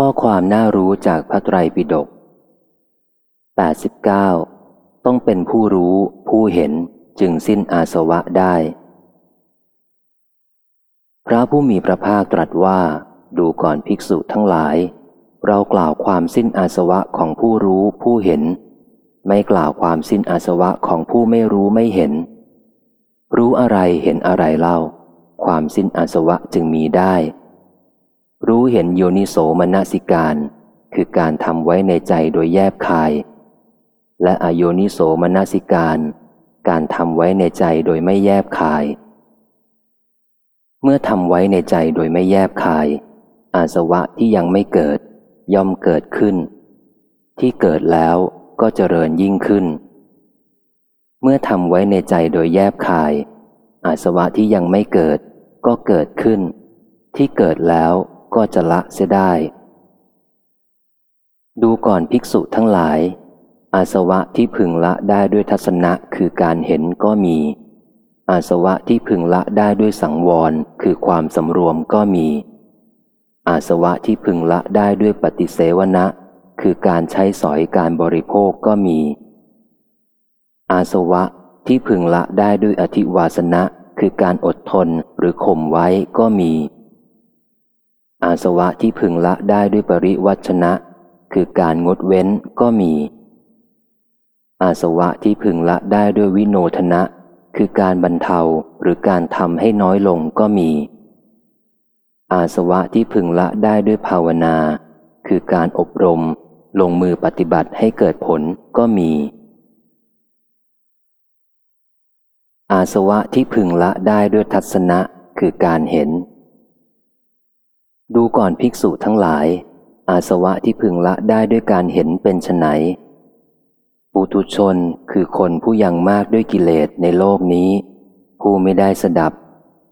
ข้อความน่ารู้จากพระไตรปิฎก89 ต้องเป็นผู้รู้ผู้เห็นจึงสิ้นอาสวะได้ พระผู้มีพระภาคตรัสว่า ดูก่อนภิกษุทั้งหลาย เรากล่าวความสิ้นอาสวะของผู้รู้ผู้เห็น ไม่กล่าวความสิ้นอาสวะของผู้ไม่รู้ไม่เห็น รู้อะไรเห็นอะไรเล่า ความสิ้นอาสวะจึงมีได้ รู้เห็นโยนิโสมนสิการ คือการทำไว้ในใจโดยแยบคาย และอโยนิโสมนสิการ การทำไว้ในใจโดยไม่แยบคาย เมื่อทำไว้ในใจโดยไม่แยบคาย อาสวะที่ยังไม่เกิด ย่อมเกิดขึ้น ที่เกิดแล้วก็เจริญยิ่งขึ้น เมื่อทำไว้ในใจโดยแยบคาย อาสวะที่ยังไม่เกิด ก็เกิดขึ้น ที่เกิดแล้ว ก็จะละเสียได้ ดูก่อนภิกษุทั้งหลาย อาสวะที่พึงละได้ด้วยทัศนะคือการเห็นก็มี อาสวะที่พึงละได้ด้วยสังวรคือความสำรวมก็มี อาสวะที่พึงละได้ด้วยปฏิเสวนะ คือการใช้สอยการบริโภคก็มี อาสวะที่พึงละได้ด้วยอธิวาสนะคือการอดทนหรือข่มไว้ก็มี อาสวะที่พึงละได้ด้วยปริวัชนะ คือการงดเว้นก็มี อาสวะที่พึงละได้ด้วยวิโนทนะ คือการบรรเทาหรือการทำให้น้อยลงก็มี อาสวะที่พึงละได้ด้วยภาวนา คือการอบรม ลงมือปฏิบัติให้เกิดผลก็มี อาสวะที่พึงละได้ด้วยทัศนะ คือการเห็น ดูก่อนภิกษุทั้งหลาย อาสวะที่พึงละได้ด้วยการเห็นเป็นไนปุตุชนคือคนผู้ยังมากด้วยกิเลสในโลกนี้ ผู้ไม่ได้สดับ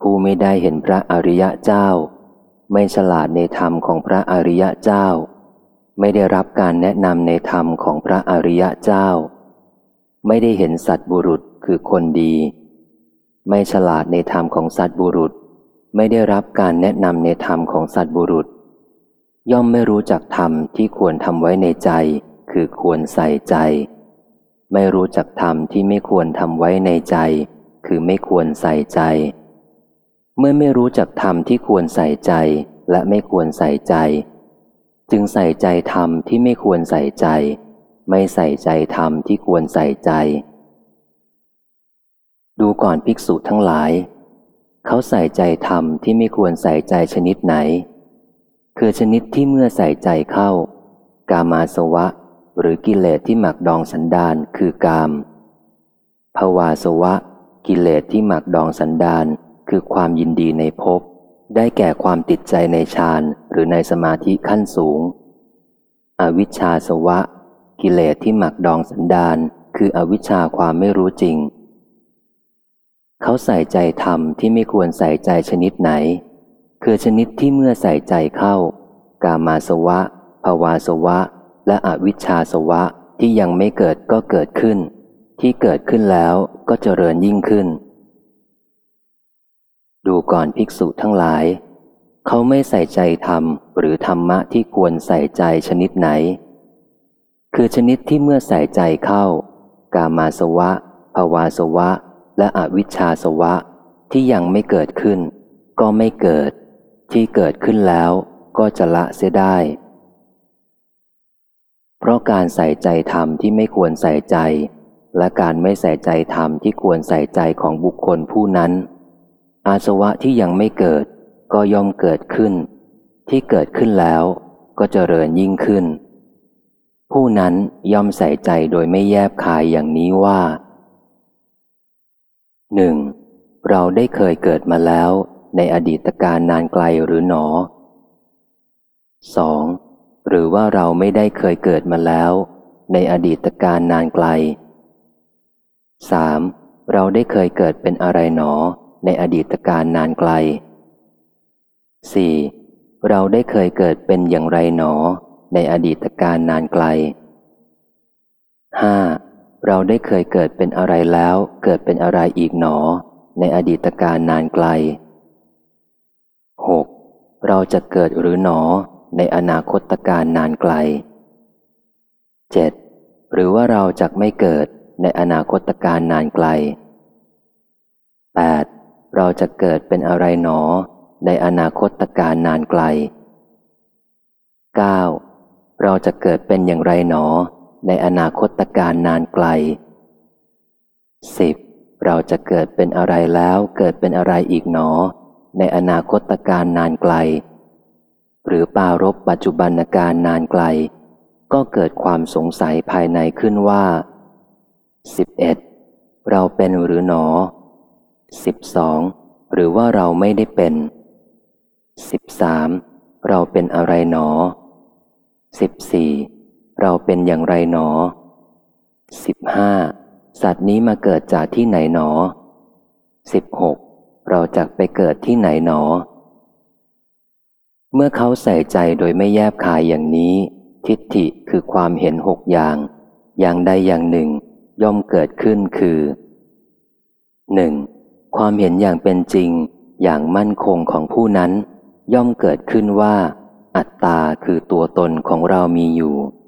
ผู้ไม่ได้เห็นพระอริยะเจ้า ไม่ฉลาดในธรรมของพระอริยะเจ้า ไม่ได้รับการแนะนำในธรรมของพระอริยะเจ้า ไม่ได้เห็นสัตบุรุษคือคนดี ไม่ฉลาดในธรรมของสัตบุรุษ ไม่ได้รับการแนะนำในธรรมของสัตบุรุษ ย่อมไม่รู้จักธรรมที่ควรทำไว้ในใจ คือควรใส่ใจ ไม่รู้จักธรรมที่ไม่ควรทำไว้ในใจ คือไม่ควรใส่ใจ เมื่อไม่รู้จักธรรมที่ควรใส่ใจและไม่ควรใส่ใจ จึงใส่ใจธรรมที่ไม่ควรใส่ใจ ไม่ใส่ใจธรรมที่ควรใส่ใจ ดูก่อนภิกษุทั้งหลาย เขาใส่ใจธรรมที่ไม่ควรใส่ใจชนิดไหน คือชนิดที่เมื่อใส่ใจเข้า กามาสวะ หรือกิเลสที่หมักดองสันดานคือกามภาวาสวะ กิเลสที่หมักดองสันดานคือความยินดีในภพได้แก่ความติดใจในฌานหรือในสมาธิขั้นสูง อวิชชาสวะ กิเลสที่หมักดองสันดานคืออวิชชาความไม่รู้จริง เขาใส่ใจธรรมที่ไม่ควรใส่ใจชนิดไหน คือชนิดที่เมื่อใส่ใจเข้า กามาสวะ ภาวาสวะ และอวิชชาสวะที่ยังไม่เกิดก็เกิดขึ้น ที่เกิดขึ้นแล้วก็เจริญยิ่งขึ้น ดูก่อนภิกษุทั้งหลาย เขาไม่ใส่ใจธรรมหรือธรรมะที่ควรใส่ใจชนิดไหน คือชนิดที่เมื่อใส่ใจเข้า กามาสวะ ภาวาสวะ และอวิชชาสวะที่ยังไม่เกิดขึ้น ก็ไม่เกิด ที่เกิดขึ้นแล้วก็จะละเสียได้ เพราะการใส่ใจธรรมที่ไม่ควรใส่ใจ และการไม่ใส่ใจธรรมที่ควรใส่ใจของบุคคลผู้นั้น อาสวะที่ยังไม่เกิด ก็ย่อมเกิดขึ้น ที่เกิดขึ้นแล้วก็เจริญยิ่งขึ้น ผู้นั้นย่อมใส่ใจโดยไม่แยบคายอย่างนี้ว่า หนึ่งเราได้เคยเกิดมาแล้วในอดีตการนานไกลหรือหนอ 2. หรือว่าเราไม่ได้เคยเกิดมาแล้ว ในอดีตการนานไกล 3. เราได้เคยเกิดเป็นอะไรหนอ ในอดีตการนานไกล 4. เราได้เคยเกิดเป็นอย่างไรหนอ ในอดีตการนานไกล 5. เราได้เคยเกิดเป็นอะไรแล้ว เกิดเป็นอะไรอีกหนอ ในอดีตการนานไกล 6. เราจะเกิดหรือหนอ ในอนาคตการนานไกล 7. หรือว่าเราจะไม่เกิดในอนาคตการนานไกล 8. เราจะเกิดเป็นอะไรหนอ ในอนาคตการนานไกล 9. เราจะเกิดเป็นอย่างไรหนอ ในอนาคตการนานไกล 10. เราจะเกิดเป็นอะไรแล้วเกิดเป็นอะไรอีกหนอ ในอนาคตการนานไกล หรือปารบปัจจุบันการนานไกล ก็เกิดความสงสัยภายในขึ้นว่า 11. เราเป็นหรือหนอ 12. หรือว่าเราไม่ได้เป็น 13. เราเป็นอะไรหนอ 14. เราเป็นอย่างไรหนอ 15. สัตว์นี้มาเกิดจากที่ไหนหนอ 16. เราจะไปเกิดที่ไหนหนอ เมื่อเขาใส่ใจโดยไม่แยบคายอย่างนี้ ทิฏฐิคือความเห็นหกอย่าง อย่างใดอย่างหนึ่ง ย่อมเกิดขึ้นคือ 1. ความเห็นอย่างเป็นจริง อย่างมั่นคงของผู้นั้น ย่อมเกิดขึ้นว่า อัตตาคือตัวตนของเรามีอยู่ 2.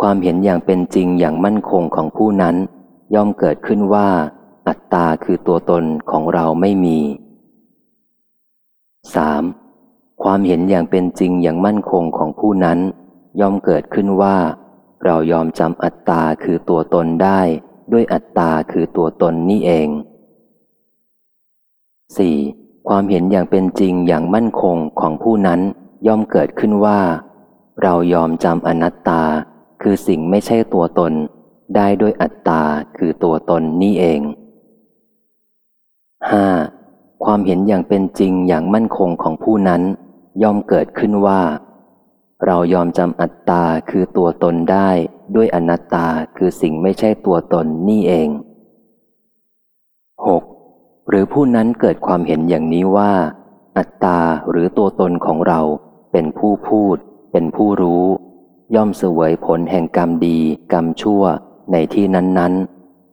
ความเห็นอย่างเป็นจริงอย่างมั่นคงของผู้นั้น ย่อมเกิดขึ้นว่า อัตตาคือตัวตนของเราไม่มี 3. ความเห็นอย่างเป็นจริงอย่างมั่นคงของผู้นั้น ย่อมเกิดขึ้นว่า เรายอมจำอัตตาคือตัวตนได้ ด้วยอัตตาคือตัวตนนี่เอง 4. ความเห็นอย่างเป็นจริงอย่างมั่นคงของผู้นั้น ย่อมเกิดขึ้นว่า เรายอมจำอนัตตาคือสิ่งไม่ใช่ตัวตน ได้ด้วยอัตตาคือตัวตนนี่เอง 5. ความเห็นอย่างเป็นจริงอย่างมั่นคงของผู้นั้น ย่อมเกิดขึ้นว่า เรายอมจำอัตตาคือตัวตนได้ด้วยอนัตตาคือสิ่งไม่ใช่ตัวตนนี่เอง 6. หรือผู้นั้นเกิดความเห็นอย่างนี้ว่า อัตตาหรือตัวตนของเราเป็นผู้พูด เป็นผู้รู้ ย่อมเสวยผลแห่งกรรมดี กรรมชั่วในที่นั้น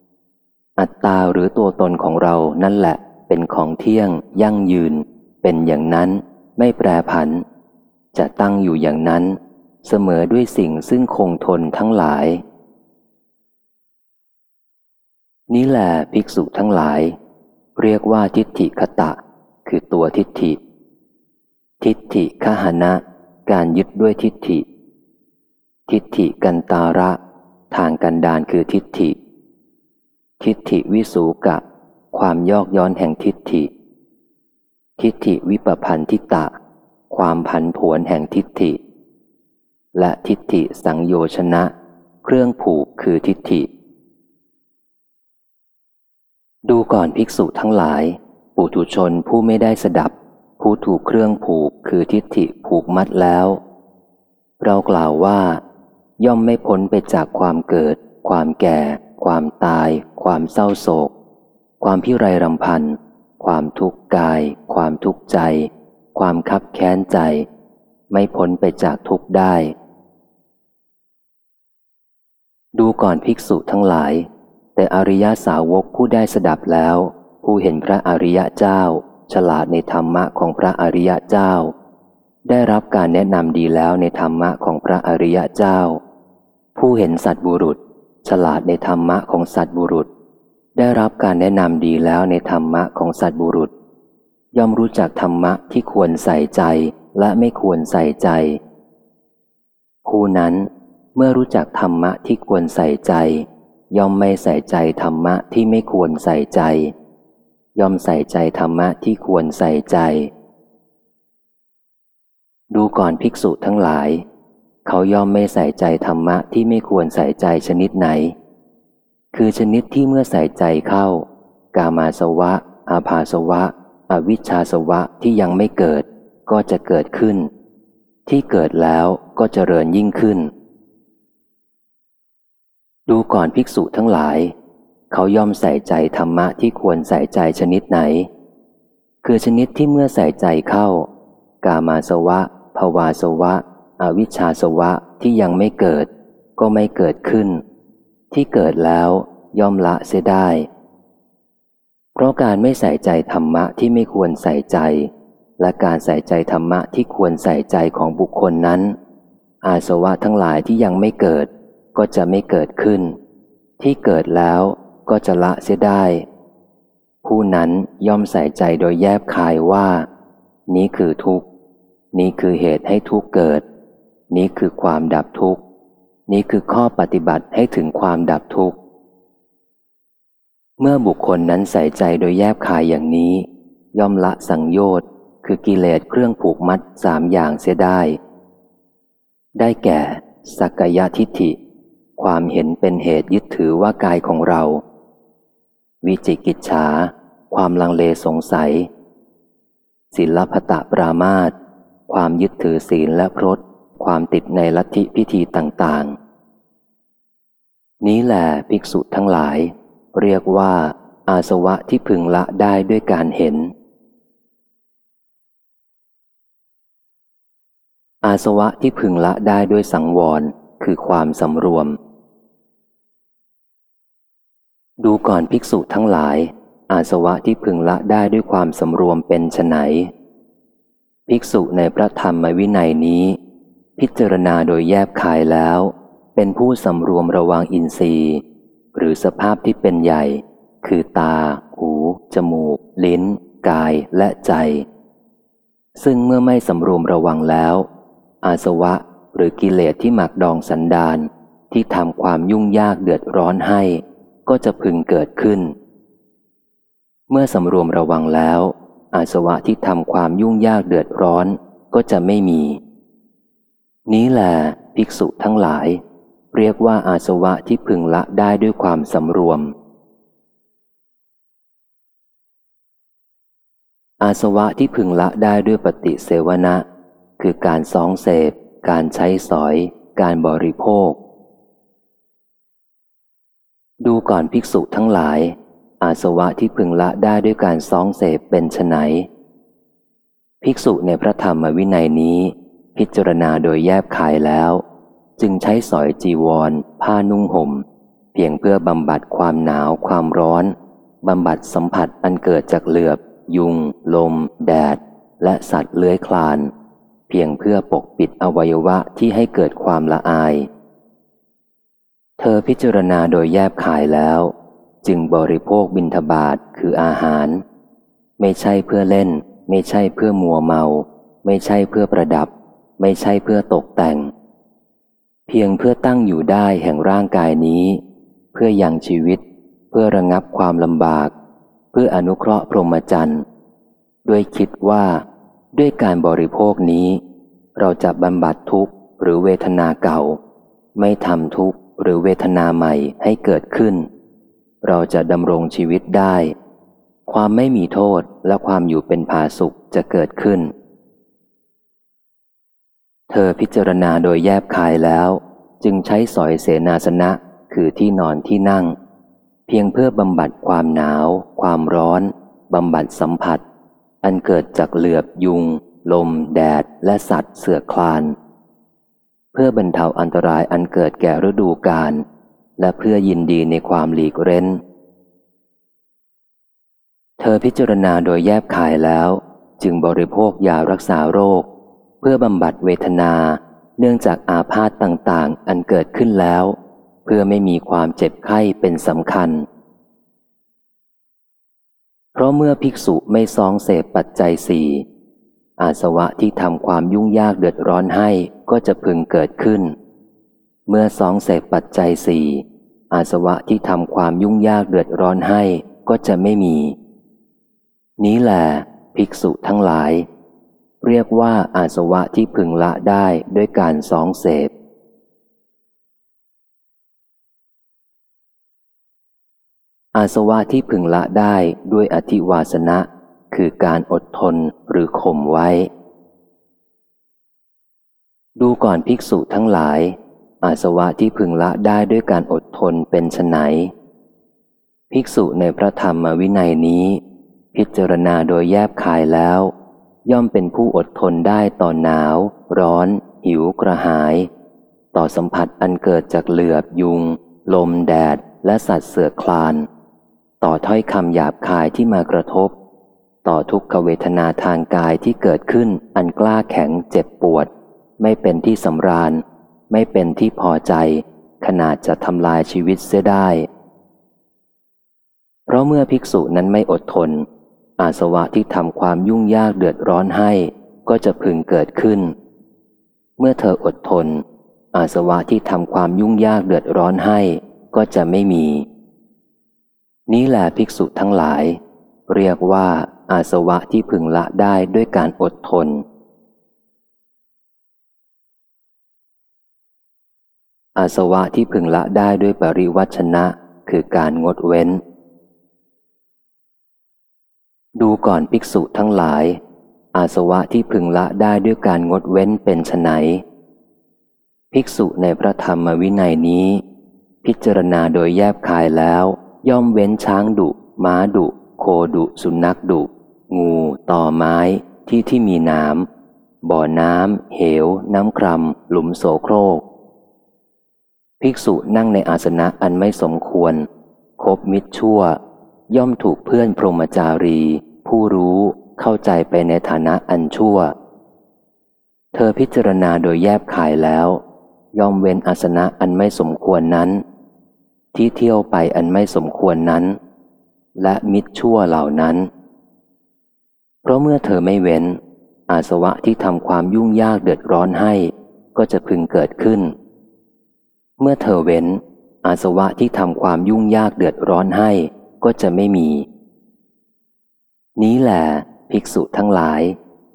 ๆ อัตตาหรือตัวตนของเรานั่นแหละ เป็นของเที่ยง ยั่งยืน เป็นอย่างนั้น ไม่แปรผัน จะตั้งอยู่อย่างนั้น เสมอด้วยสิ่งซึ่งคงทนทั้งหลาย นี่แหละภิกษุทั้งหลาย เรียกว่าทิฏฐิคตะ คือตัวทิฏฐิ ทิฏฐิขหนะ การยึดด้วยทิฏฐิ ทิฏฐิกันตาระ ทางกันดานคือทิฏฐิ ทิฏฐิวิสูกะ ความยอกย้อนแห่งทิฏฐิ ทิฏฐิวิปพันธิตะ ความผันผวนแห่งทิฏฐิ และทิฏฐิสังโยชนะ เครื่องผูกคือทิฏฐิ ดูก่อนภิกษุทั้งหลาย ปุถุชนผู้ไม่ได้สดับ ผู้ถูกเครื่องผูกคือทิฏฐิผูกมัดแล้ว เรากล่าวว่า ย่อมไม่พ้นไปจากความเกิด ความแก่ ความตาย ความเศร้าโศก ความพิไรรำพัน ความทุกข์กาย ความทุกข์ใจ ความคับแค้นใจ ไม่พ้นไปจากทุกข์ได้ ดูก่อนภิกษุทั้งหลาย แต่อริยสาวกผู้ได้สดับแล้ว ผู้เห็นพระอริยะเจ้า ฉลาดในธรรมะของพระอริยะเจ้า ได้รับการแนะนำดีแล้วในธรรมะของพระอริยะเจ้า ผู้เห็นสัตบุรุษ ฉลาดในธรรมะของสัตบุรุษ ได้รับการแนะนำดีแล้วในธรรมะของสัตบุรุษ ย่อมรู้จักธรรมะที่ควรใส่ใจและไม่ควรใส่ใจ ผู้นั้นเมื่อรู้จักธรรมะที่ควรใส่ใจ ย่อมไม่ใส่ใจธรรมะที่ไม่ควรใส่ใจ ย่อมใส่ใจธรรมะที่ควรใส่ใจ ดูก่อนภิกษุทั้งหลาย เขาย่อมไม่ใส่ใจธรรมะที่ไม่ควรใส่ใจชนิดไหน คือชนิดที่เมื่อใส่ใจเข้า กามาสวะ อาภาสวะ อวิชชาสวะที่ยังไม่เกิด ก็จะเกิดขึ้น ที่เกิดแล้วก็เจริญยิ่งขึ้น ดูก่อนภิกษุทั้งหลาย เขาย่อมใส่ใจธรรมะที่ควรใส่ใจชนิดไหน คือชนิดที่เมื่อใส่ใจเข้า กามาสวะ ภวาสวะ อวิชชาสวะที่ยังไม่เกิด ก็ไม่เกิดขึ้น ที่เกิดแล้วย่อมละเสียได้ เพราะการไม่ใส่ใจธรรมะที่ไม่ควรใส่ใจ และการใส่ใจธรรมะที่ควรใส่ใจของบุคคลนั้น อาสวะทั้งหลายที่ยังไม่เกิด ก็จะไม่เกิดขึ้น ที่เกิดแล้ว ก็จะละเสียได้ ผู้นั้นย่อมใส่ใจโดยแยบคายว่า นี้คือทุกข์ นี้คือเหตุให้ทุกข์เกิด นี้คือความดับทุกข์ นี้คือข้อปฏิบัติให้ถึงความดับทุกข์ เมื่อบุคคลนั้นใส่ใจโดยแยบคายอย่างนี้ ย่อมละสังโยชน์คือกิเลสเครื่องผูกมัดสามอย่างเสียได้ ได้แก่ สักกายทิฏฐิ ความเห็นเป็นเหตุยึดถือว่ากายของเรา วิจิกิจฉา ความลังเลสงสัย ศิลปตะปรามาตความยึดถือศีลและพรตความติดในลัทธิพิธีต่างๆ นี้แหละภิกษุทั้งหลาย เรียกว่าอาสวะที่พึงละได้ด้วยการเห็น อาสวะที่พึงละได้ด้วยสังวร คือความสำรวม ดูก่อนภิกษุทั้งหลาย อาสวะที่พึงละได้ด้วยความสำรวมเป็นไฉนภิกษุในพระธรรมวินัยนี้ พิจารณาโดยแยบคายแล้ว เป็นผู้สำรวมระวังอินทรีย์ หรือสภาพที่เป็นใหญ่ คือตา หู จมูก ลิ้น กายและใจ ซึ่งเมื่อไม่สำรวมระวังแล้ว อาสวะหรือกิเลสที่หมักดองสันดานที่ทำความยุ่งยากเดือดร้อนให้ ก็จะพึงเกิดขึ้น เมื่อสำรวมระวังแล้ว อาสวะที่ทำความยุ่งยากเดือดร้อนก็จะไม่มี นี้แหละภิกษุทั้งหลาย เรียกว่าอาสวะที่พึงละได้ด้วยความสำรวม อาสวะที่พึงละได้ด้วยปฏิเสวนะ คือการสองเสพ การใช้สอย การบริโภค ดูก่อนภิกษุทั้งหลาย อาสวะที่พึงละได้ด้วยการสองเสพเป็นไฉนภิกษุในพระธรรมวินัยนี้ พิจารณาโดยแยบคายแล้ว จึงใช้สอยจีวร ผ้านุ่งหม่ม เพียงเพื่อบำบัดความหนาวความร้อนบำบัดสัมผัสอันเกิดจากเหลือบ ยุง ลม แดด และสัตว์เลื้อยคลาน เพียงเพื่อปกปิดอวัยวะที่ให้เกิดความละอาย เธอพิจารณาโดยแยบขายแล้ว จึงบริโภคบิณฑบาตคืออาหาร ไม่ใช่เพื่อเล่น ไม่ใช่เพื่อมัวเมา ไม่ใช่เพื่อประดับ ไม่ใช่เพื่อตกแต่ง เพียงเพื่อตั้งอยู่ได้แห่งร่างกายนี้ เพื่อยังชีวิต เพื่อระงับความลำบาก เพื่ออนุเคราะห์พรหมจรรย์ด้วยคิดว่า ด้วยการบริโภคนี้ เราจะบำบัดทุกข์หรือเวทนาเก่า ไม่ทำทุกข์ หรือเวทนาใหม่ให้เกิดขึ้น เราจะดำรงชีวิตได้ ความไม่มีโทษและความอยู่เป็นผาสุขจะเกิดขึ้น เธอพิจารณาโดยแยบคายแล้ว จึงใช้สอยเสนาสนะคือที่นอนที่นั่ง เพียงเพื่อบำบัดความหนาว ความร้อนบำบัดสัมผัส อันเกิดจากเหลือบยุง ลม แดด และสัตว์เสือคลาน เพื่อบรรเทาอันตรายอันเกิดแก่ฤดูกาลและเพื่อยินดีในความหลีกเร้น เธอพิจารณาโดยแยบคายแล้ว จึงบริโภคยารักษาโรค เพื่อบำบัดเวทนาเนื่องจากอาพาธต่างๆ อันเกิดขึ้นแล้ว เพื่อไม่มีความเจ็บไข้เป็นสำคัญ เพราะเมื่อภิกษุไม่ซองเสพปัจจัยสี่ อาสวะที่ทำความยุ่งยากเดือดร้อนให้ก็จะพึงเกิดขึ้น เมื่อซองเสพปัจจัยสี่อาสวะที่ทำความยุ่งยากเดือดร้อนให้ก็จะไม่มี นี้แหละภิกษุทั้งหลาย เรียกว่าอาสวะที่พึงละได้ด้วยการสองเสพอาสวะที่พึงละได้ด้วยอธิวาสนะ คือการอดทนหรือข่มไว้ ดูก่อนภิกษุทั้งหลาย อาสวะที่พึงละได้ด้วยการอดทนเป็นไฉนภิกษุในพระธรรมวินัยนี้ พิจารณาโดยแยบคายแล้ว ย่อมเป็นผู้อดทนได้ต่อหนาว ร้อน หิวกระหาย ต่อสัมผัสอันเกิดจากเหลือบยุง ลมแดด และสัตว์เสือคลาน ต่อถ้อยคำหยาบคายที่มากระทบ ต่อทุกขเวทนาทางกายที่เกิดขึ้นอันกล้าแข็งเจ็บปวด ไม่เป็นที่สำราญ ไม่เป็นที่พอใจ ขนาดจะทำลายชีวิตเสียได้ เพราะเมื่อภิกษุนั้นไม่อดทน อาสวะที่ทำความยุ่งยากเดือดร้อนให้ ก็จะพึงเกิดขึ้น เมื่อเธออดทน อาสวะที่ทำความยุ่งยากเดือดร้อนให้ ก็จะไม่มี นี้แหละภิกษุทั้งหลาย เรียกว่า อาสวะที่พึงละได้ด้วยการอดทน อาสวะที่พึงละได้ด้วยปริวัชนะ คือการงดเว้น ดูก่อนภิกษุทั้งหลาย อาสวะที่พึงละได้ด้วยการงดเว้นเป็นไนภิกษุในพระธรรมวินัยนี้ พิจารณาโดยแยบคายแล้ว ย่อมเว้นช้างดุม้าดุ โคดุสุนัขดุ งูต่อไม้ ที่ที่มีน้ำบ่อน้ำเหว น้ำครำหลุมโสโครก ภิกษุนั่งในอาสนะอันไม่สมควร คบมิตรชั่ว ย่อมถูกเพื่อนพรหมจารี ผู้รู้เข้าใจไปในฐานะอันชั่ว เธอพิจารณาโดยแยบขายแล้ว ย่อมเว้นอาสนะอันไม่สมควรนั้น ที่เที่ยวไปอันไม่สมควรนั้น และมิตรชั่วเหล่านั้น เพราะเมื่อเธอไม่เว้น อาสวะที่ทำความยุ่งยากเดือดร้อนให้ ก็จะพึงเกิดขึ้น เมื่อเธอเว้น อาสวะที่ทำความยุ่งยากเดือดร้อนให้ ก็จะไม่มี นี้แหละภิกษุทั้งหลาย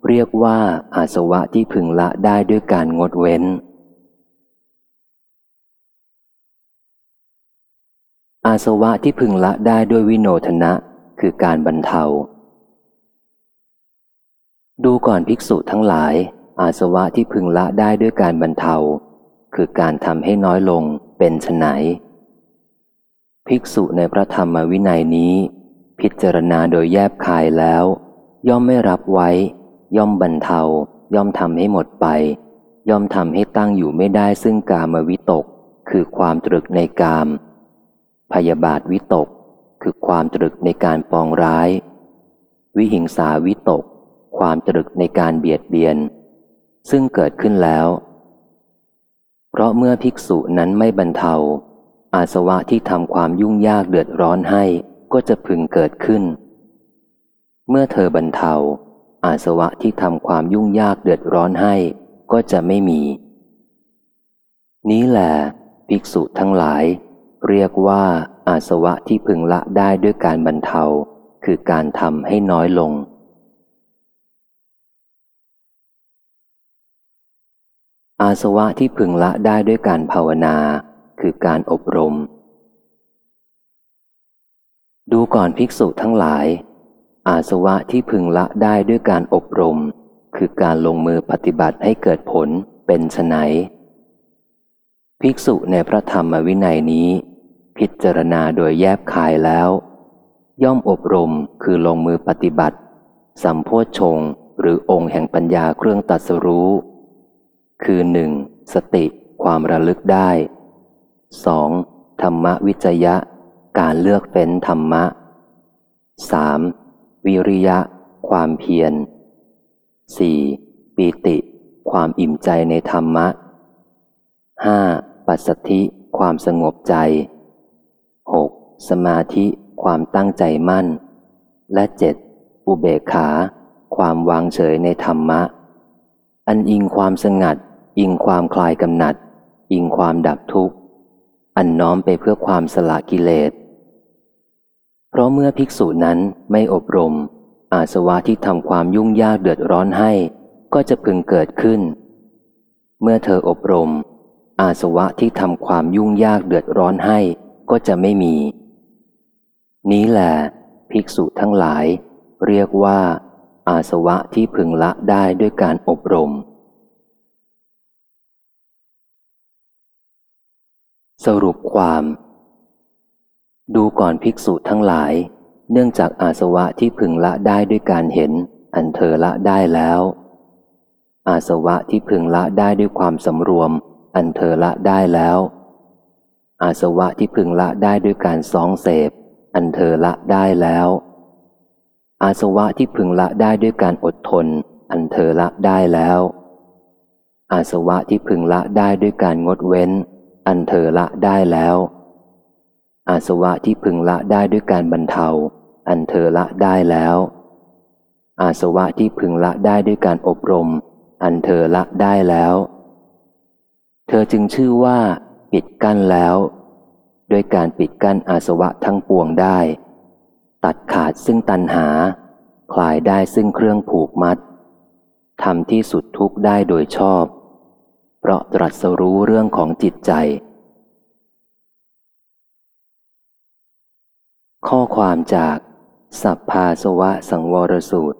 เรียกว่าอาสวะที่พึงละได้ด้วยการงดเว้น อาสวะที่พึงละได้ด้วยวิโนทนะคือการบรรเทา ดูก่อนภิกษุทั้งหลาย อาสวะที่พึงละได้ด้วยการบรรเทา คือการทำให้น้อยลงเป็นไฉนภิกษุในพระธรรมวินัยนี้ พิจารณาโดยแยบคายแล้ว ย่อมไม่รับไว้ ย่อมบรรเทา ย่อมทำให้หมดไป ย่อมทำให้ตั้งอยู่ไม่ได้ซึ่งกามวิตก คือความตรึกในกาม พยาบาทวิตก คือความตรึกในการปองร้าย วิหิงสาวิตก ความตรึกในการเบียดเบียน ซึ่งเกิดขึ้นแล้ว เพราะเมื่อภิกษุนั้นไม่บรรเทา อาสวะที่ทำความยุ่งยากเดือดร้อนให้ก็จะพึงเกิดขึ้น เมื่อเธอบรรเทา อาสวะที่ทำความยุ่งยากเดือดร้อนให้ก็จะไม่มี นี้แหละภิกษุทั้งหลาย เรียกว่าอาสวะที่พึงละได้ด้วยการบรรเทา คือการทำให้น้อยลง อาสวะที่พึงละได้ด้วยการภาวนาคือการอบรม ดูก่อนภิกษุทั้งหลาย อาสวะที่พึงละได้ด้วยการอบรม คือการลงมือปฏิบัติให้เกิดผลเป็นไฉนภิกษุในพระธรรมวินัยนี้ พิจารณาโดยแยบคายแล้ว ย่อมอบรมคือลงมือปฏิบัติ สัมโพชฌงหรือองค์แห่งปัญญาเครื่องตัดสรู้ คือหนึ่งสติความระลึกได้สองธรรมวิจยะ การเลือกเฟ้นธรรมะสามวิริยะ ความเพียรสี่ปีติ ความอิ่มใจในธรรมะห้าปัสสธิ ความสงบใจหกสมาธิ ความตั้งใจมั่น และเจ็ดอุเบกขา ความวางเฉยในธรรมะ อันอิงความสงัด อิงความคลายกำหนัด อิงความดับทุกข์ อันน้อมไปเพื่อความสละกิเลส เพราะเมื่อภิกษุนั้นไม่อบรม อาสวะที่ทำความยุ่งยากเดือดร้อนให้ ก็จะพึงเกิดขึ้น เมื่อเธออบรม อาสวะที่ทำความยุ่งยากเดือดร้อนให้ก็จะไม่มี นี้แหละภิกษุทั้งหลาย เรียกว่า อาสวะที่พึงละได้ด้วยการอบรม สรุปความ ดูก่อนภิกษุทั้งหลาย เนื่องจากอาสวะที่พึงละได้ด้วยการเห็น อันเธอละได้แล้ว อาสวะที่พึงละได้ด้วยความสำรวม อันเธอละได้แล้ว อาสวะที่พึงละได้ด้วยการสองเสพ อันเธอละได้แล้ว อาสวะที่พึงละได้ด้วยการอดทน อันเธอละได้แล้ว อาสวะที่พึงละได้ด้วยการงดเว้น อันเธอละได้แล้ว อาสวะที่พึงละได้ด้วยการบรรเทา อันเธอละได้แล้ว อาสวะที่พึงละได้ด้วยการอบรม อันเธอละได้แล้ว เธอจึงชื่อว่า ปิดกั้นแล้ว ด้วยการปิดกั้นอาสวะทั้งปวงได้ ตัดขาดซึ่งตันหา คลายได้ซึ่งเครื่องผูกมัดทำที่สุดทุกได้โดยชอบ เพราะตรัสรู้เรื่องของจิตใจ ข้อความจาก สัพพาสวะสังวรสูตร